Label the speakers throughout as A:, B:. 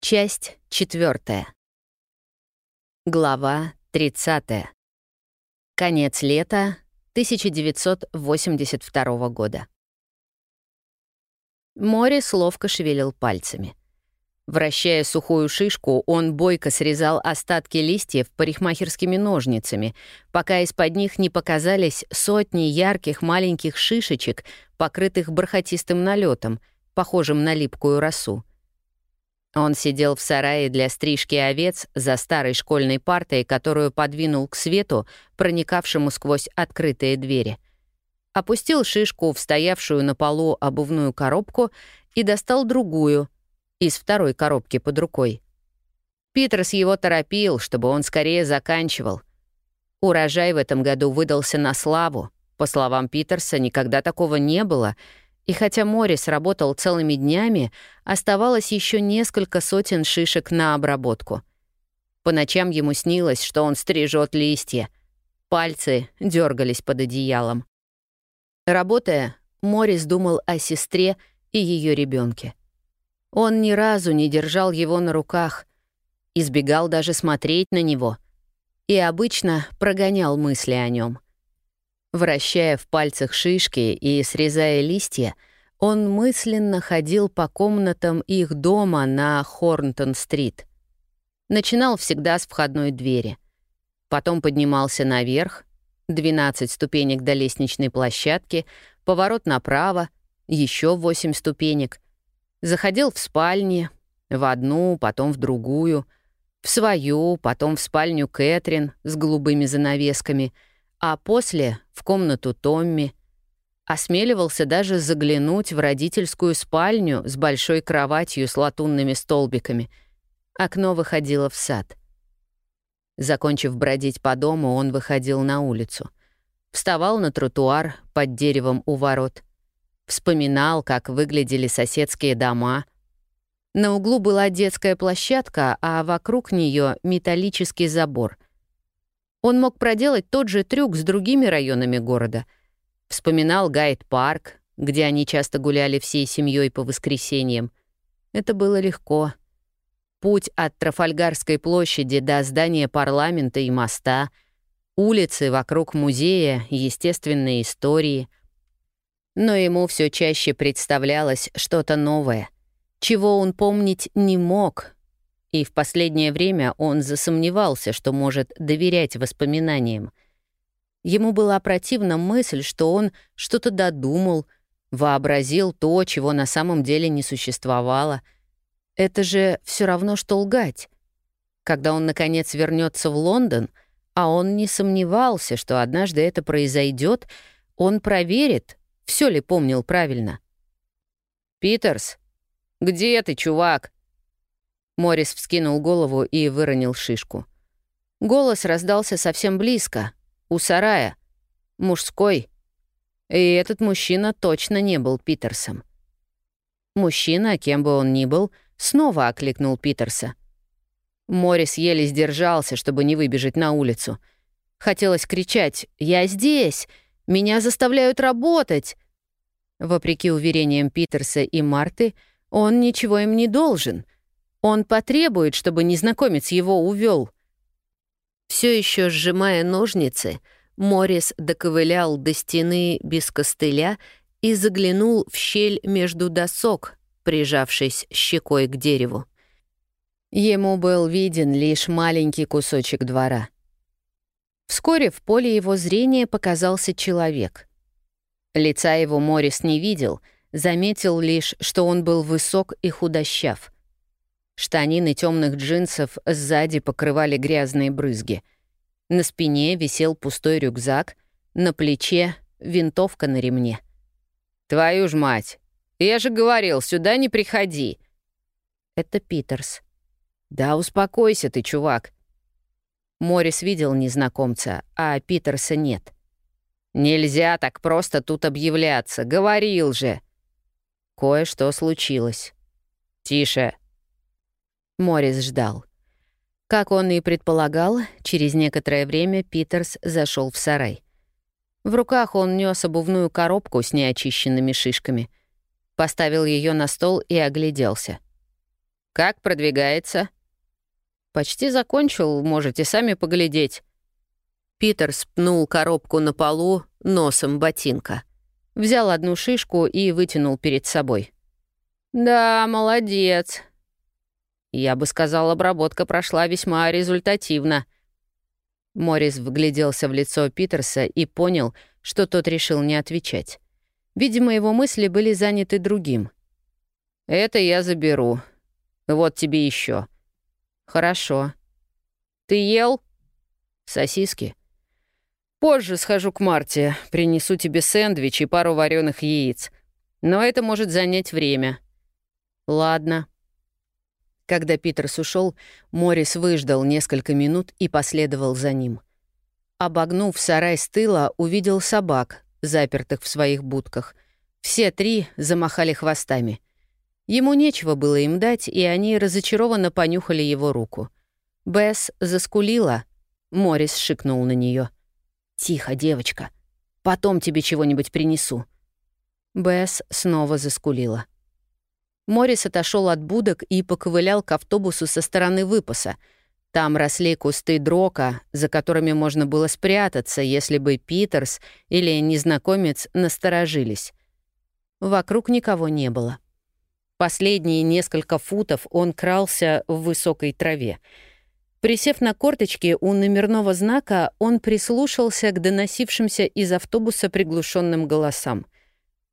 A: Часть четвертая. Глава 30. Конец лета 1982 года. Морис ловко шевелил пальцами. Вращая сухую шишку, он бойко срезал остатки листьев парикмахерскими ножницами, пока из-под них не показались сотни ярких маленьких шишечек, покрытых бархатистым налетом, похожим на липкую росу. Он сидел в сарае для стрижки овец за старой школьной партой, которую подвинул к свету, проникавшему сквозь открытые двери. Опустил шишку в стоявшую на полу обувную коробку и достал другую из второй коробки под рукой. Питерс его торопил, чтобы он скорее заканчивал. Урожай в этом году выдался на славу. По словам Питерса, никогда такого не было — и хотя Морис работал целыми днями, оставалось еще несколько сотен шишек на обработку. По ночам ему снилось, что он стрижет листья. Пальцы дергались под одеялом. Работая, Морис думал о сестре и ее ребенке. Он ни разу не держал его на руках, избегал даже смотреть на него и обычно прогонял мысли о нем. Вращая в пальцах шишки и срезая листья, он мысленно ходил по комнатам их дома на Хорнтон-стрит. Начинал всегда с входной двери. Потом поднимался наверх, 12 ступенек до лестничной площадки, поворот направо, еще 8 ступенек. Заходил в спальни, в одну, потом в другую, в свою, потом в спальню Кэтрин с голубыми занавесками — а после — комнату Томми. Осмеливался даже заглянуть в родительскую спальню с большой кроватью с латунными столбиками. Окно выходило в сад. Закончив бродить по дому, он выходил на улицу. Вставал на тротуар под деревом у ворот. Вспоминал, как выглядели соседские дома. На углу была детская площадка, а вокруг нее металлический забор — он мог проделать тот же трюк с другими районами города. Вспоминал Гайд-парк, где они часто гуляли всей семьей по воскресеньям. Это было легко. Путь от Трафальгарской площади до здания парламента и моста, улицы вокруг музея естественной истории. Но ему все чаще представлялось что-то новое, чего он помнить не мог, и в последнее время он засомневался, что может доверять воспоминаниям. Ему была противна мысль, что он что-то додумал, вообразил то, чего на самом деле не существовало. Это же все равно, что лгать. Когда он, наконец, вернется в Лондон, а он не сомневался, что однажды это произойдет, он проверит, все ли помнил правильно. «Питерс, где ты, чувак?» Морис вскинул голову и выронил шишку. Голос раздался совсем близко, у сарая, мужской. И этот мужчина точно не был Питерсом. Мужчина, кем бы он ни был, снова окликнул Питерса. Морис еле сдержался, чтобы не выбежать на улицу. Хотелось кричать «Я здесь! Меня заставляют работать!» Вопреки уверениям Питерса и Марты, он ничего им не должен — он потребует, чтобы незнакомец его увел. Все еще сжимая ножницы, Морис доковылял до стены без костыля и заглянул в щель между досок, прижавшись щекой к дереву. Ему был виден лишь маленький кусочек двора. Вскоре в поле его зрения показался человек. Лица его Морис не видел, заметил лишь, что он был высок и худощав — Штанины темных джинсов сзади покрывали грязные брызги. На спине висел пустой рюкзак, на плече — винтовка на ремне. «Твою ж мать! Я же говорил, сюда не приходи!» Это Питерс. «Да успокойся ты, чувак!» Морис видел незнакомца, а Питерса нет. «Нельзя так просто тут объявляться, говорил же!» Кое-что случилось. «Тише!» Морис ждал. Как он и предполагал, через некоторое время Питерс зашел в сарай. В руках он нес обувную коробку с неочищенными шишками. Поставил ее на стол и огляделся. «Как продвигается?» «Почти закончил, можете сами поглядеть». Питер спнул коробку на полу носом ботинка. Взял одну шишку и вытянул перед собой. «Да, молодец». Я бы сказал, обработка прошла весьма результативно. Морис вгляделся в лицо Питерса и понял, что тот решил не отвечать. Видимо, его мысли были заняты другим. «Это я заберу. Вот тебе еще. «Хорошо. Ты ел?» «Сосиски?» Позже схожу к Марте, принесу тебе сэндвич и пару вареных яиц. Но это может занять время. Ладно. Когда Питерс ушел, Морис выждал несколько минут и последовал за ним. Обогнув сарай с тыла, увидел собак, запертых в своих будках. Все три замахали хвостами. Ему нечего было им дать, и они разочарованно понюхали его руку. Бесс заскулила. Морис шикнул на нее. «Тихо, девочка. Потом тебе чего-нибудь принесу». Бесс снова заскулила. Морис отошел от будок и поковылял к автобусу со стороны выпаса. Там росли кусты дрока, за которыми можно было спрятаться, если бы Питерс или незнакомец насторожились. Вокруг никого не было. Последние несколько футов он крался в высокой траве — Присев на корточки у номерного знака, он прислушался к доносившимся из автобуса приглушенным голосам.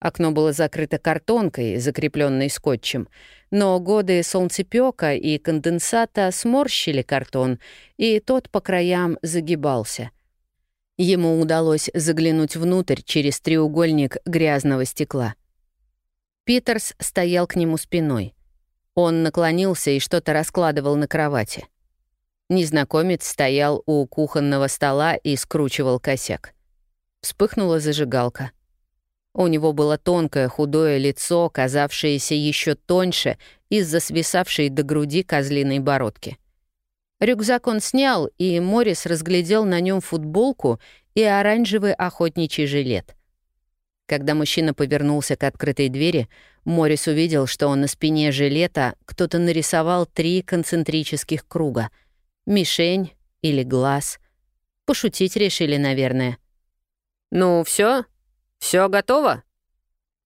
A: Окно было закрыто картонкой, закрепленной скотчем, но годы солнцепека и конденсата сморщили картон, и тот по краям загибался. Ему удалось заглянуть внутрь через треугольник грязного стекла. Питерс стоял к нему спиной. Он наклонился и что-то раскладывал на кровати. Незнакомец стоял у кухонного стола и скручивал косяк. Вспыхнула зажигалка. У него было тонкое худое лицо, казавшееся еще тоньше из-за свисавшей до груди козлиной бородки. Рюкзак он снял, и Морис разглядел на нем футболку и оранжевый охотничий жилет. Когда мужчина повернулся к открытой двери, Морис увидел, что на спине жилета кто-то нарисовал три концентрических круга — Мишень или глаз. Пошутить решили, наверное. «Ну, все? Все готово?»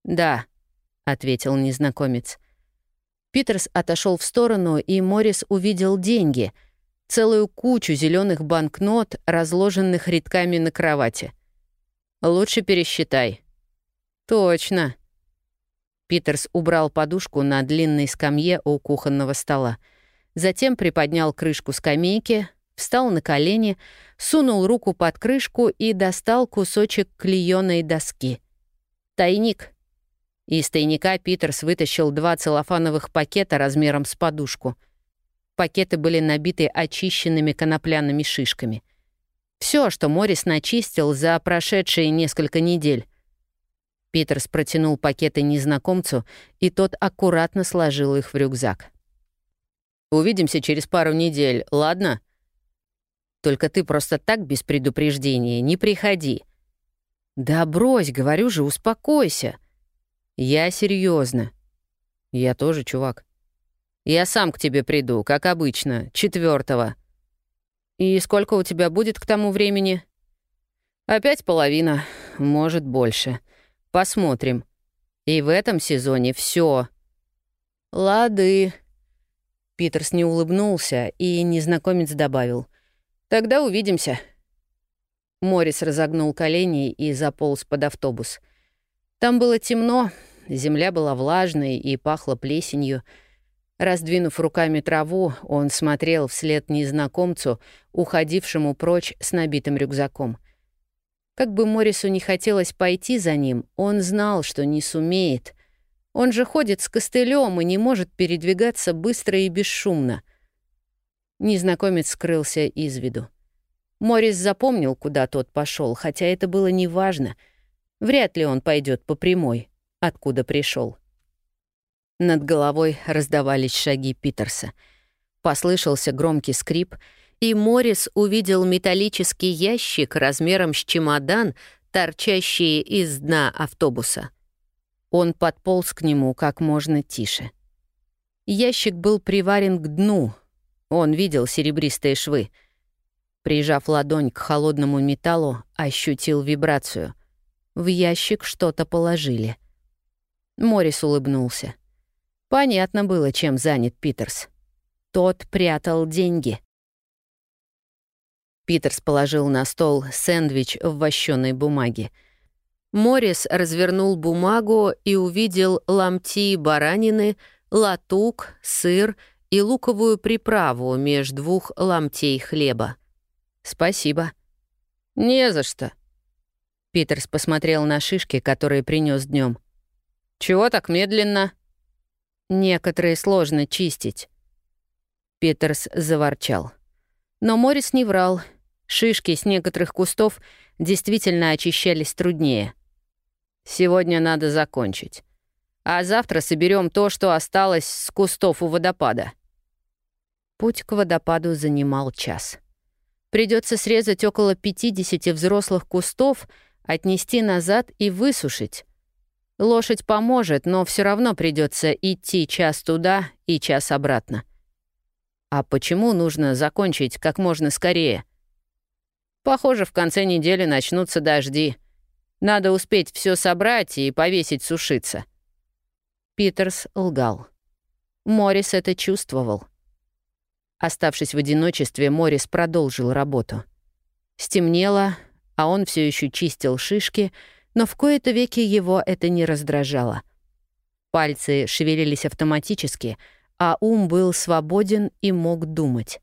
A: «Да», — ответил незнакомец. Питерс отошел в сторону, и Морис увидел деньги, целую кучу зеленых банкнот, разложенных рядками на кровати. «Лучше пересчитай». «Точно». Питерс убрал подушку на длинной скамье у кухонного стола. Затем приподнял крышку скамейки, встал на колени, сунул руку под крышку и достал кусочек клееной доски. Тайник. Из тайника Питерс вытащил два целлофановых пакета размером с подушку. Пакеты были набиты очищенными конопляными шишками. Все, что Морис начистил за прошедшие несколько недель. Питерс протянул пакеты незнакомцу, и тот аккуратно сложил их в рюкзак. Увидимся через пару недель, ладно? Только ты просто так без предупреждения не приходи. Да брось, говорю же, успокойся. Я серьезно. Я тоже, чувак. Я сам к тебе приду, как обычно, четвертого. И сколько у тебя будет к тому времени? Опять половина, может, больше. Посмотрим. И в этом сезоне все. Лады. Питерс не улыбнулся, и незнакомец добавил. «Тогда увидимся». Морис разогнул колени и заполз под автобус. Там было темно, земля была влажной и пахла плесенью. Раздвинув руками траву, он смотрел вслед незнакомцу, уходившему прочь с набитым рюкзаком. Как бы Морису не хотелось пойти за ним, он знал, что не сумеет — он же ходит с костылем и не может передвигаться быстро и бесшумно. Незнакомец скрылся из виду. Морис запомнил, куда тот пошел, хотя это было неважно. Вряд ли он пойдет по прямой, откуда пришел. Над головой раздавались шаги Питерса. Послышался громкий скрип, и Морис увидел металлический ящик размером с чемодан, торчащий из дна автобуса. Он подполз к нему как можно тише. Ящик был приварен к дну. Он видел серебристые швы. Прижав ладонь к холодному металлу, ощутил вибрацию. В ящик что-то положили. Морис улыбнулся. Понятно было, чем занят Питерс. Тот прятал деньги. Питерс положил на стол сэндвич в вощеной бумаге. Морис развернул бумагу и увидел ломти баранины, латук, сыр и луковую приправу меж двух ломтей хлеба. «Спасибо». «Не за что». Питерс посмотрел на шишки, которые принес днем. «Чего так медленно?» «Некоторые сложно чистить». Питерс заворчал. Но Морис не врал. Шишки с некоторых кустов действительно очищались труднее. Сегодня надо закончить. А завтра соберем то, что осталось с кустов у водопада. Путь к водопаду занимал час. Придется срезать около 50 взрослых кустов, отнести назад и высушить. Лошадь поможет, но все равно придется идти час туда и час обратно. А почему нужно закончить как можно скорее? Похоже, в конце недели начнутся дожди. Надо успеть все собрать и повесить сушиться. Питерс лгал. Морис это чувствовал. Оставшись в одиночестве, Морис продолжил работу. Стемнело, а он все еще чистил шишки, но в кои-то веки его это не раздражало. Пальцы шевелились автоматически, а ум был свободен и мог думать.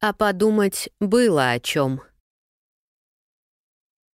A: А подумать было о чем.